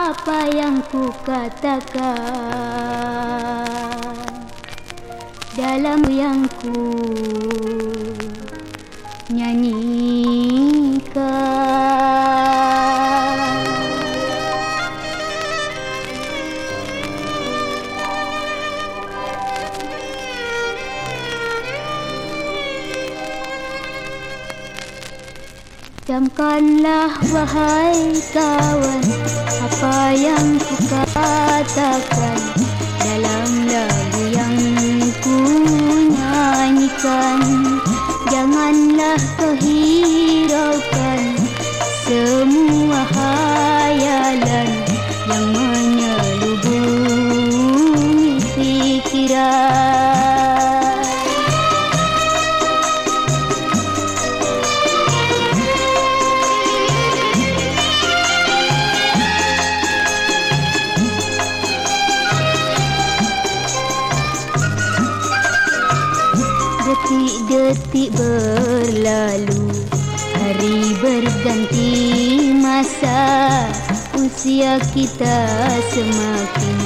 apa yang ku katakan dalam yang ku nyanyikan. Camkanlah wahai kawan Apa yang ku katakan Dalam lagu yang ku nyanyikan? Janganlah kau hiraukan Semua hayalan Yang Detik-detik berlalu. Hari berganti masa. Usia kita semakin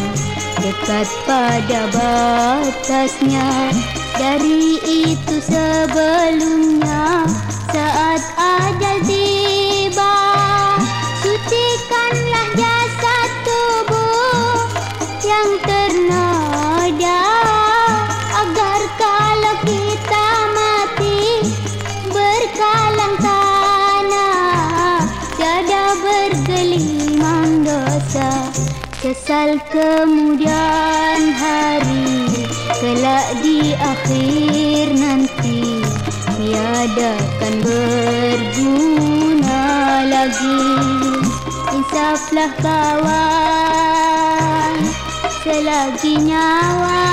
Dekat pada batasnya. Dari itu sebelumnya Saat ajal tiba Kesal kemudian hari Kelak di akhir nanti. Tiada kan berguna lagi. Insaflah kawan Selagi nyawa